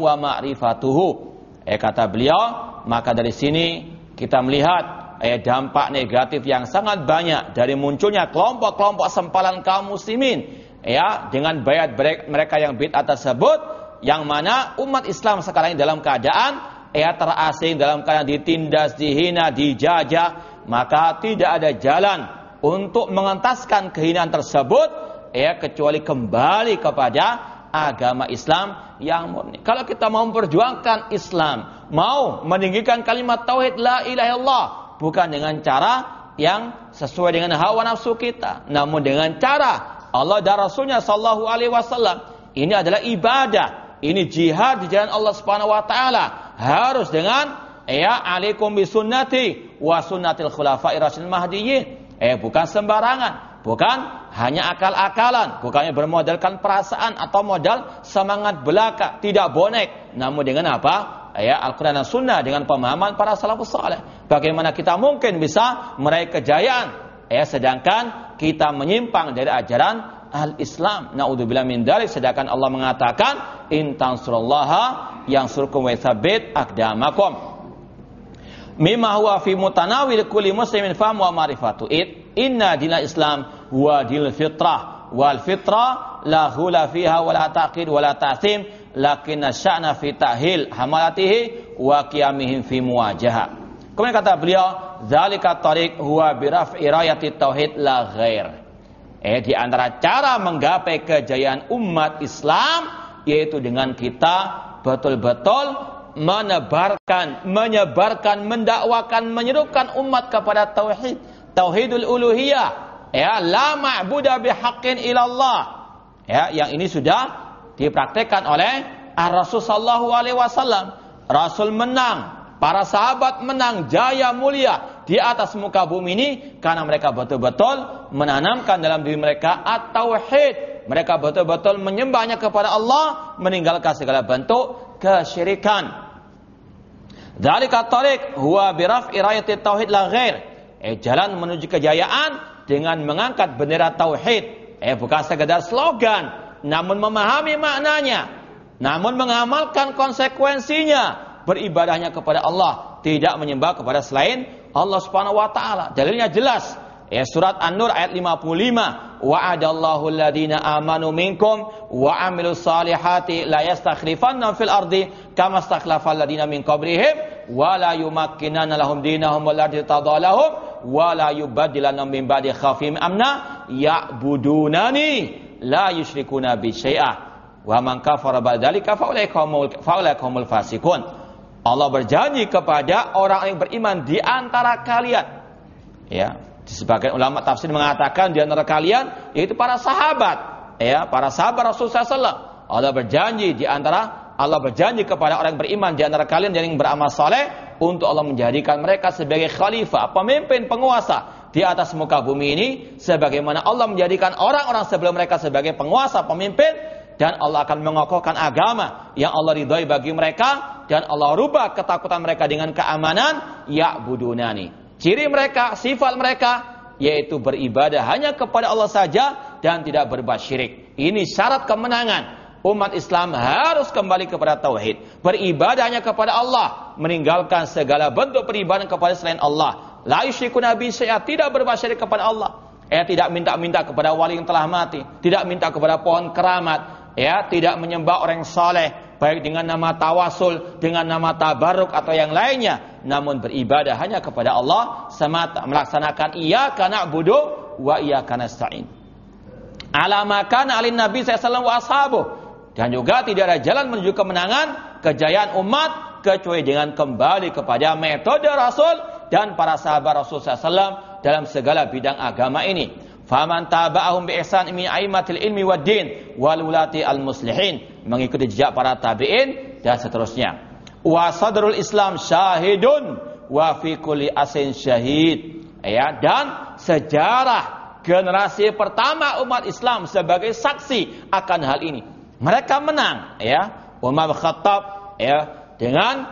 wa ma'rifatuhu. Eh kata beliau maka dari sini kita melihat eh, dampak negatif yang sangat banyak dari munculnya kelompok-kelompok sempalan kaum muslimin ya dengan bayat mereka yang bid'ah tersebut yang mana umat Islam sekarang ini dalam keadaan ya terasing dalam keadaan ditindas, dihina, dijajah, maka tidak ada jalan untuk mengentaskan kehinaan tersebut ya kecuali kembali kepada agama Islam yang murni. Kalau kita mau memperjuangkan Islam, mau meninggikan kalimat tauhid la ilaha illallah bukan dengan cara yang sesuai dengan hawa nafsu kita, namun dengan cara Allah dan Rasulnya Sallallahu Alaihi Wasallam. Ini adalah ibadah, ini jihad di jalan Allah Subhanahu Wa Taala harus dengan ya alaikum bisunnati wa sunnatil khulafair rasyidin mahdiyyin. Eh bukan sembarangan. Bukan hanya akal-akalan, bukannya bermodalkan perasaan atau modal semangat belaka, tidak bonek. Namun dengan apa? Ya, Al-Quran dan Sunnah dengan pemahaman para salafus saleh. Bagaimana kita mungkin bisa meraih kejayaan? Ya, sedangkan kita menyimpang dari ajaran al-Islam. Naudzubillah min dalik sedangkan Allah mengatakan in tansurullaha yang surkum wa tsabbit aqdamakum. Mimma huwa fi mutanawil kulli muslimin faham wa ma'rifatu. Inna dinal Islam huwa dinul fitrah wal fitrah la hula fiha wa la taqid wa la ta'thim lakinna sya'na fi tahil hamalatihi wa qiyamihim fi muwajaha. Kemudian kata beliau, zalika tariq huwa bi raf'i rayati tauhid la ghair. Eh di antara cara menggapai kejayaan umat Islam yaitu dengan kita betul-betul menebarkan, menyebarkan, mendakwakan, menyerukan umat kepada tauhid tauhidul uluhiyah ya la ma'budu bihaqqin ilallah ya yang ini sudah dipraktekkan oleh Rasul sallallahu alaihi wasallam. Rasul menang para sahabat menang jaya mulia di atas muka bumi ini karena mereka betul-betul menanamkan dalam diri mereka at-tauhid. Mereka betul-betul menyembahnya kepada Allah meninggalkan segala bentuk kesyirikan. Dzalika tariq huwa biraf'i rayati tauhid la ghair. Eh jalan menuju kejayaan dengan mengangkat bendera tauhid. Eh bukan sekedar slogan, namun memahami maknanya, namun mengamalkan konsekuensinya beribadahnya kepada Allah, tidak menyembah kepada selain Allah Subhanahu wa taala. Dalilnya jelas. Ya surat An-Nur ayat 55. Wa'adallahu alladhina amanu minkum wa amilus salihati la yastakhlifanna fil ardi kama stakhlafa alladhina min qablihim wa la yumakkinanna lahum dinahum alladhi tadalahum wala yubaddilanna min ba'di khafim amna ya'budunani la yusyrikuna bi syai'ah wa man kafara ba'dzalika faulaikumul fasikun Allah berjanji kepada orang yang beriman di antara kalian. Ya sebagian ulama tafsir mengatakan di antara kalian yaitu para sahabat. Ya para sahabat Rasulullah SAW Allah berjanji di antara Allah berjanji kepada orang yang beriman di antara kalian yang beramal saleh untuk Allah menjadikan mereka sebagai khalifah, pemimpin, penguasa di atas muka bumi ini sebagaimana Allah menjadikan orang-orang sebelum mereka sebagai penguasa, pemimpin dan Allah akan mengokohkan agama yang Allah ridhoi bagi mereka dan Allah rubah ketakutan mereka dengan keamanan ya budunani. Ciri mereka, sifat mereka yaitu beribadah hanya kepada Allah saja dan tidak berbuat syirik. Ini syarat kemenangan umat Islam harus kembali kepada tauhid, beribadahnya kepada Allah, meninggalkan segala bentuk peribadahan kepada selain Allah. La yusyriku nabi saya tidak berbuat syirik kepada Allah. Ya, tidak minta-minta kepada wali yang telah mati, tidak minta kepada pohon keramat, ya, tidak menyembah orang saleh, baik dengan nama tawasul, dengan nama tabaruk atau yang lainnya, namun beribadah hanya kepada Allah semata, melaksanakan iya karena budu wa iya karena stain. Alamakan alin Nabi SAW wa ashabuh dan juga tidak ada jalan menuju kemenangan, kejayaan umat kecuali dengan kembali kepada metode Rasul dan para sahabat Rasul SAW dalam segala bidang agama ini. Faman taba'ahum bi ihsan min aimatil ilmi wad din wal ulati al muslihin mengikuti jejak para tabi'in dan seterusnya. Wa sadrul Islam syahidun wa fi kulli asin syahid. Ya, dan sejarah generasi pertama umat Islam sebagai saksi akan hal ini mereka menang ya Umar Khattab ya dengan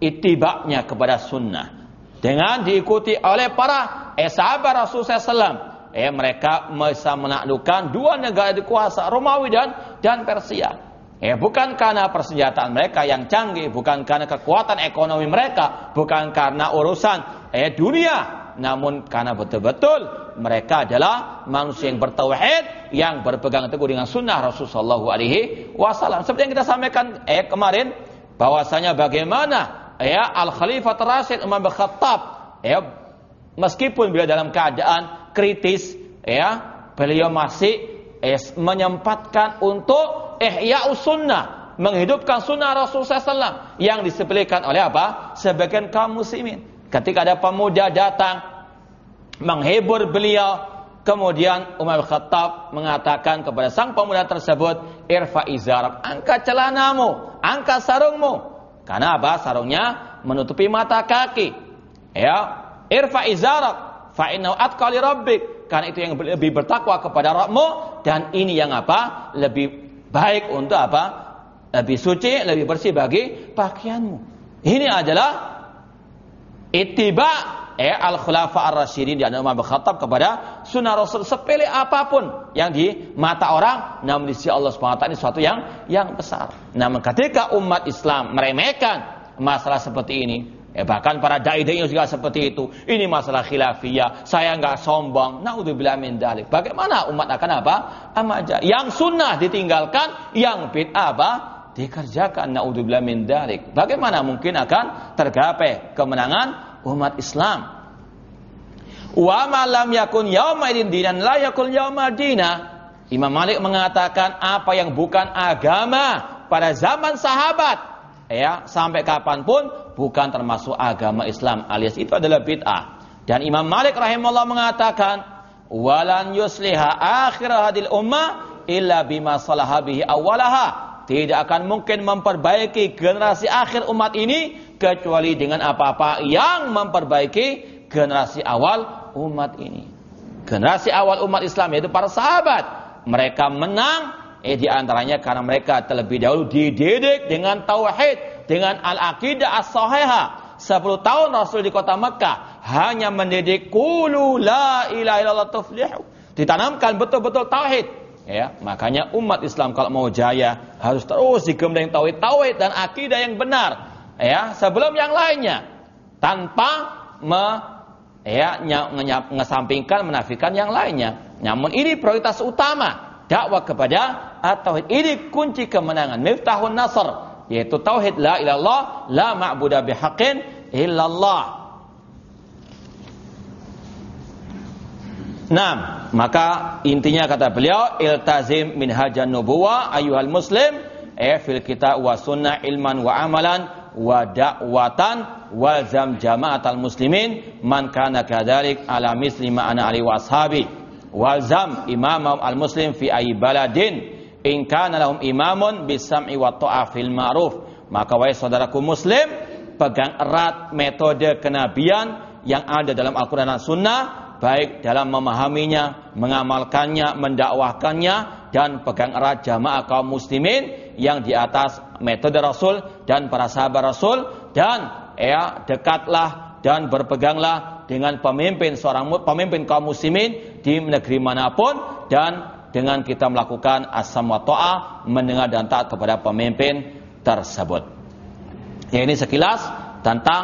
itibaknya kepada sunnah dengan diikuti oleh para eh, sahabat Rasulullah SAW eh, mereka bisa menaklukkan dua negara di kuasa Romawi dan dan Persia. Ya, bukan karena persenjataan mereka yang canggih, bukan karena kekuatan ekonomi mereka, bukan karena urusan eh dunia, namun karena betul-betul mereka adalah manusia yang bertauhid, yang berpegang teguh dengan sunnah Rasulullah Alaihi Wasallam. Seperti yang kita sampaikan eh kemarin, bahwasanya bagaimana ya Al Khalifah Rasid Umar bin ya meskipun beliau dalam keadaan kritis, ya beliau masih eh, menyempatkan untuk ihya sunnah, menghidupkan sunnah Rasulullah SAW yang disebelikan oleh apa? Sebagian kaum muslimin. Ketika ada pemuda datang menghibur beliau, kemudian Umar Khattab mengatakan kepada sang pemuda tersebut, "Irfa angkat celanamu, angkat sarungmu." Karena apa? Sarungnya menutupi mata kaki. Ya, irfa izarak, fa innahu rabbik. Karena itu yang lebih bertakwa kepada Rabbmu dan ini yang apa? Lebih baik untuk apa? Lebih suci, lebih bersih bagi pakaianmu. Ini adalah ittiba eh al khulafa ar rasyidin di Umar bin kepada sunnah Rasul sepele apa pun yang di mata orang namun di sisi Allah SWT ini sesuatu yang yang besar. Namun ketika umat Islam meremehkan masalah seperti ini, Eh, bahkan para dai-dai juga seperti itu. Ini masalah khilafiyah. Saya nggak sombong. Naudzubillah min dalik. Bagaimana umat akan apa? Amaja. Yang sunnah ditinggalkan, yang bid'ah apa? Dikerjakan. Naudzubillah min dalik. Bagaimana mungkin akan tergapai kemenangan umat Islam? Wa malam yakun yaumaidin dinan la yakun yaumadina. Imam Malik mengatakan apa yang bukan agama pada zaman sahabat ya sampai kapan pun bukan termasuk agama Islam alias itu adalah bid'ah. Dan Imam Malik rahimahullah mengatakan walan yusliha akhir hadil ummah illa bima salaha bihi awalaha. Tidak akan mungkin memperbaiki generasi akhir umat ini kecuali dengan apa-apa yang memperbaiki generasi awal umat ini. Generasi awal umat Islam yaitu para sahabat. Mereka menang Eh di antaranya karena mereka terlebih dahulu dididik dengan tauhid, dengan al-aqidah as-sahihah. 10 tahun Rasul di kota Mekah hanya mendidik qulu la ilaha illallah tuflihu. Ditanamkan betul-betul tauhid. Ya, makanya umat Islam kalau mau jaya harus terus digembleng tauhid, tauhid dan akidah yang benar. Ya, sebelum yang lainnya tanpa me ya ngesampingkan menafikan yang lainnya. Namun ini prioritas utama dakwah kepada at-tauhid. Ini kunci kemenangan. Miftahun nasr yaitu tauhid la ilallah la ma'budu bihaqqin illallah. Nah, maka intinya kata beliau iltazim min hajan nubuwa ayuhal muslim eh fil kita wa sunnah ilman wa amalan wa da'watan walzam jama'atal muslimin man kana kadzalik ala misli ma ana ali wa ashabi. Walzam imam al muslim fi ayi baladin in kana lahum imamun bisam'i wa ta'a fil ma'ruf. Maka wahai saudaraku muslim pegang erat metode kenabian yang ada dalam Al-Quran dan Sunnah baik dalam memahaminya, mengamalkannya, mendakwahkannya dan pegang erat jamaah kaum muslimin yang di atas metode Rasul dan para sahabat Rasul dan ya dekatlah dan berpeganglah dengan pemimpin seorang pemimpin kaum muslimin di negeri mana pun dan dengan kita melakukan asam wa mendengar dan taat kepada pemimpin tersebut. Ya, ini sekilas tentang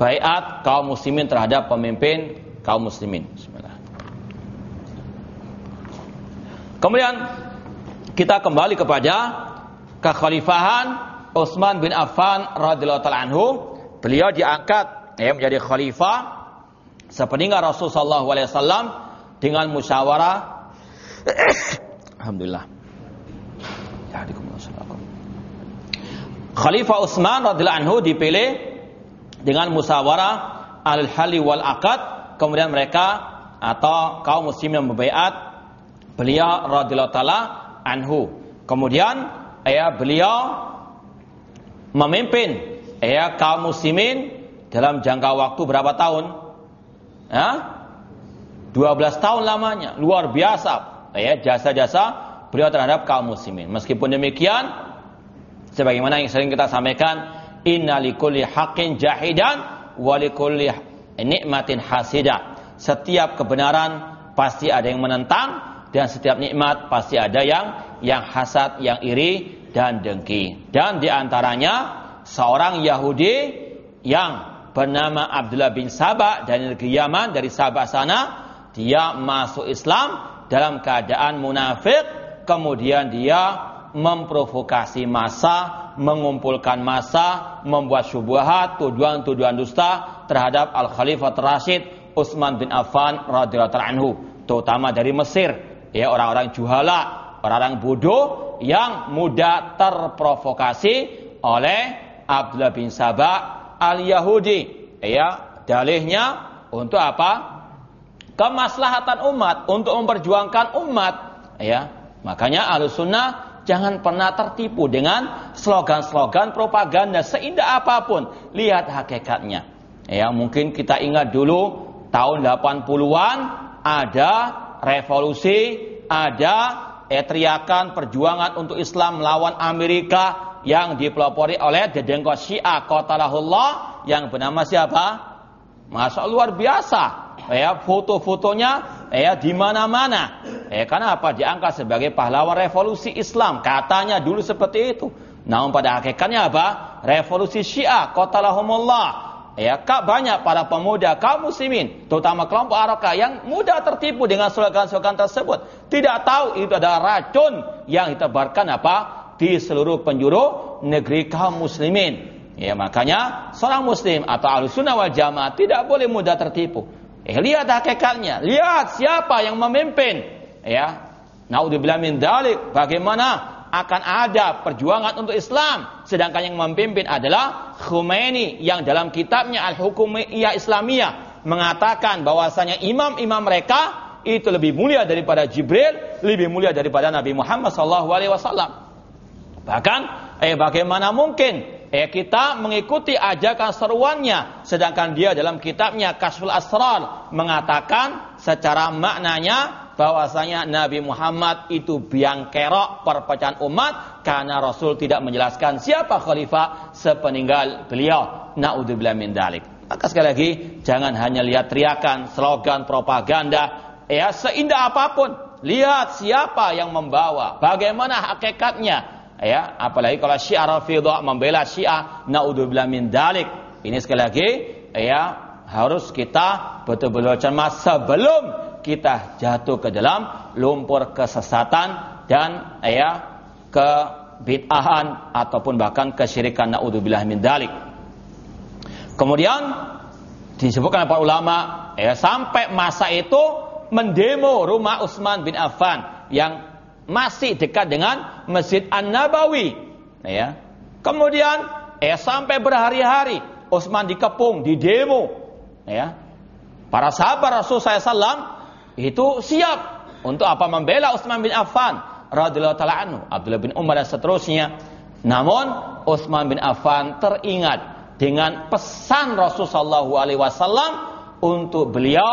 bayat kaum muslimin terhadap pemimpin kaum muslimin. Kemudian kita kembali kepada kekhalifahan Utsman bin Affan radhiyallahu taala anhu. Beliau diangkat ya, menjadi khalifah sepeninggal Rasulullah SAW dengan musyawarah. (coughs) Alhamdulillah. Khalifah Utsman radhiyallahu anhu dipilih dengan musyawarah al-hali wal akad kemudian mereka atau kaum muslim yang membaiat beliau radhiyallahu taala anhu. Kemudian ya beliau memimpin ya kaum muslimin dalam jangka waktu berapa tahun? Ya? 12 tahun lamanya, luar biasa. Ya jasa-jasa beliau terhadap kaum muslimin. Meskipun demikian, sebagaimana yang sering kita sampaikan, inna likulli haqqin jahidan wa nikmatin hasida. Setiap kebenaran pasti ada yang menentang dan setiap nikmat pasti ada yang yang hasad, yang iri dan dengki. Dan di antaranya seorang Yahudi yang bernama Abdullah bin Sabah dari negeri Yaman dari Sabah sana dia masuk Islam dalam keadaan munafik kemudian dia memprovokasi massa mengumpulkan massa membuat syubhat tuduhan-tuduhan dusta terhadap Al Khalifah Rashid Utsman bin Affan radhiyallahu anhu terutama dari Mesir ya orang-orang juhala orang-orang bodoh yang mudah terprovokasi oleh Abdullah bin Sabah al-Yahudi. Ya, dalihnya untuk apa? Kemaslahatan umat, untuk memperjuangkan umat. Ya, makanya al-sunnah jangan pernah tertipu dengan slogan-slogan propaganda seindah apa pun. Lihat hakikatnya. Ya, mungkin kita ingat dulu tahun 80-an ada revolusi, ada eh, perjuangan untuk Islam melawan Amerika, yang dipelopori oleh dedengkot Syiah qatalahullah yang bernama siapa? Masa luar biasa. Ya, foto-fotonya ya di mana-mana. Ya, karena apa? Diangkat sebagai pahlawan revolusi Islam. Katanya dulu seperti itu. Namun pada hakikatnya apa? Revolusi Syiah qatalahumullah. Ya, kak banyak para pemuda kaum muslimin, terutama kelompok Araka yang mudah tertipu dengan slogan-slogan tersebut. Tidak tahu itu adalah racun yang ditebarkan apa? di seluruh penjuru negeri kaum muslimin. Ya makanya seorang muslim atau ahlu sunnah wal jamaah tidak boleh mudah tertipu. Eh, lihat hakikatnya, lihat siapa yang memimpin. Ya, naudzubillah min dalik. Bagaimana akan ada perjuangan untuk Islam, sedangkan yang memimpin adalah Khomeini yang dalam kitabnya Al-Hukumiyah Islamiyah mengatakan bahwasanya imam-imam mereka itu lebih mulia daripada Jibril, lebih mulia daripada Nabi Muhammad SAW. Bahkan eh bagaimana mungkin eh kita mengikuti ajakan seruannya sedangkan dia dalam kitabnya Kasful Asrar mengatakan secara maknanya bahwasanya Nabi Muhammad itu biang kerok perpecahan umat karena Rasul tidak menjelaskan siapa khalifah sepeninggal beliau. Naudzubillah min dalik. Maka sekali lagi jangan hanya lihat teriakan, slogan, propaganda, ya seindah apa pun. Lihat siapa yang membawa, bagaimana hakikatnya, ya apalagi kalau Syiah Rafidhah membela Syiah naudzubillah min dalik ini sekali lagi ya harus kita betul-betul cermat sebelum kita jatuh ke dalam lumpur kesesatan dan ya kebid'ahan ataupun bahkan kesyirikan naudzubillah min dalik kemudian disebutkan para ulama ya sampai masa itu mendemo rumah Utsman bin Affan yang masih dekat dengan Masjid An-Nabawi. Ya. Kemudian eh sampai berhari-hari Utsman dikepung, di demo. Ya. Para sahabat Rasul SAW itu siap untuk apa membela Utsman bin Affan radhiyallahu taala anhu, Abdullah bin Umar dan seterusnya. Namun Utsman bin Affan teringat dengan pesan Rasulullah alaihi wasallam untuk beliau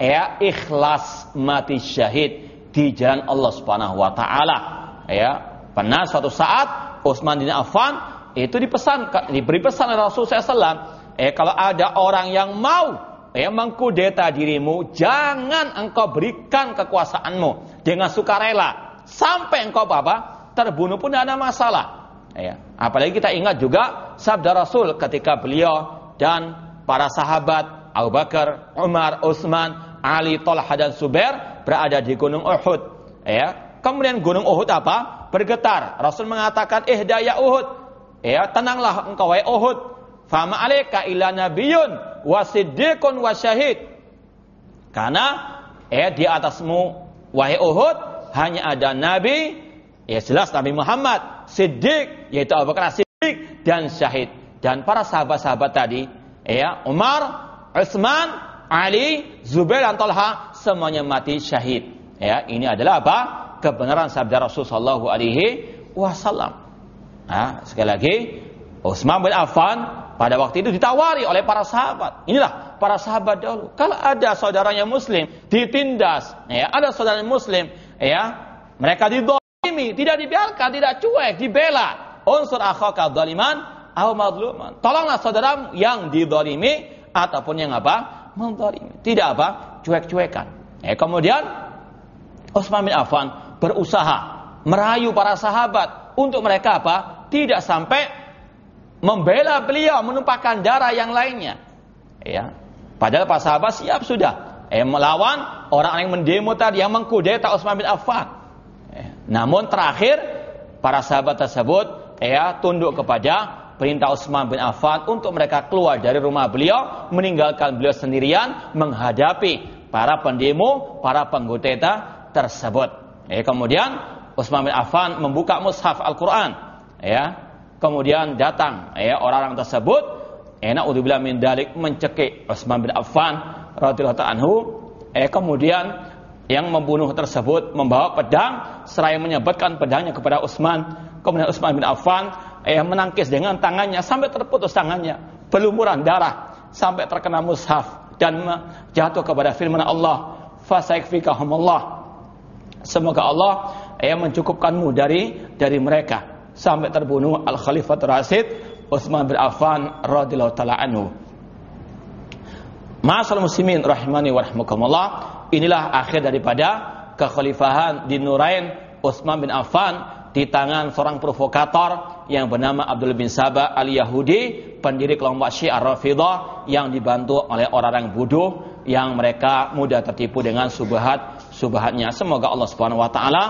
ya ikhlas mati syahid di jalan Allah Subhanahu wa taala. Ya, pernah suatu saat Utsman bin Affan itu dipesan diberi pesan oleh Rasul SAW, eh kalau ada orang yang mau mengkudeta dirimu, jangan engkau berikan kekuasaanmu dengan sukarela sampai engkau apa? terbunuh pun tidak ada masalah. Ya. Apalagi kita ingat juga sabda Rasul ketika beliau dan para sahabat Abu Bakar, Umar, Utsman, Ali, Talha dan Zubair berada di gunung Uhud. Ya. Kemudian gunung Uhud apa? Bergetar. Rasul mengatakan, "Eh daya Uhud." Ya, tenanglah engkau wahai Uhud. Fama alaika illa nabiyyun wa siddiqun wa syahid. Karena ya di atasmu wahai Uhud hanya ada nabi, ya jelas Nabi Muhammad, siddiq yaitu Abu Bakar Siddiq dan syahid. Dan para sahabat-sahabat tadi, ya Umar, Utsman, Ali, Zubair dan Talha semuanya mati syahid. Ya, ini adalah apa? Kebenaran sabda Rasul sallallahu alaihi wasallam. Nah, sekali lagi, Utsman bin Affan pada waktu itu ditawari oleh para sahabat. Inilah para sahabat dahulu. Kalau ada saudaranya muslim ditindas, ya, ada saudara muslim, ya, mereka didolimi, tidak dibiarkan, tidak cuek, dibela. Unsur akhaka dzaliman aw madluman. Tolonglah saudara yang didolimi ataupun yang apa? Mendolimi. Tidak apa? Cuek-cuekan. Eh, kemudian Utsman bin Affan berusaha merayu para sahabat untuk mereka apa? Tidak sampai membela beliau, menumpahkan darah yang lainnya. Ya. Padahal para sahabat siap sudah eh, melawan orang yang mendemo tadi yang mengkudeta Utsman bin Affan. Eh, namun terakhir para sahabat tersebut ya tunduk kepada perintah Utsman bin Affan untuk mereka keluar dari rumah beliau, meninggalkan beliau sendirian menghadapi para pendemo, para pengguteta tersebut. Ya, kemudian Utsman bin Affan membuka mushaf Al-Qur'an, ya. Kemudian datang ya orang-orang tersebut, enak udzubillah min dalik mencekik Utsman bin Affan radhiyallahu anhu. Eh kemudian yang membunuh tersebut membawa pedang seraya menyebutkan pedangnya kepada Utsman. Kemudian Utsman bin Affan eh, menangkis dengan tangannya sampai terputus tangannya, pelumuran darah sampai terkena mushaf dan jatuh kepada firman Allah, "Fasaikfikahumullah." Semoga Allah eh, mencukupkanmu dari dari mereka sampai terbunuh Al Khalifah Rasid Utsman bin Affan radhiyallahu taala anhu. Ma'asal muslimin rahimani wa rahmakumullah. Inilah akhir daripada kekhalifahan di Nurain Utsman bin Affan di tangan seorang provokator yang bernama Abdul bin Sabah al-Yahudi, pendiri kelompok Syiah Rafidah yang dibantu oleh orang-orang bodoh yang mereka mudah tertipu dengan subhat subhatnya. Semoga Allah Subhanahu wa taala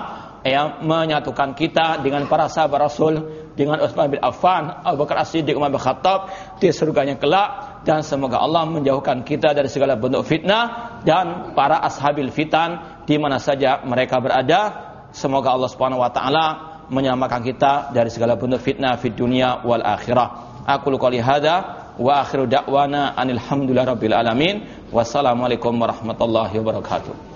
yang menyatukan kita dengan para sahabat Rasul dengan Utsman bin Affan, Abu Bakar As-Siddiq, Umar bin Khattab di surganya kelak dan semoga Allah menjauhkan kita dari segala bentuk fitnah dan para ashabil fitan di mana saja mereka berada. Semoga Allah Subhanahu wa taala menyelamatkan kita dari segala bentuk fitnah di dunia wal akhirah. Aku qouli hada wa akhiru da'wana anil hamdulillahi rabbil alamin. Wassalamualaikum warahmatullahi wabarakatuh.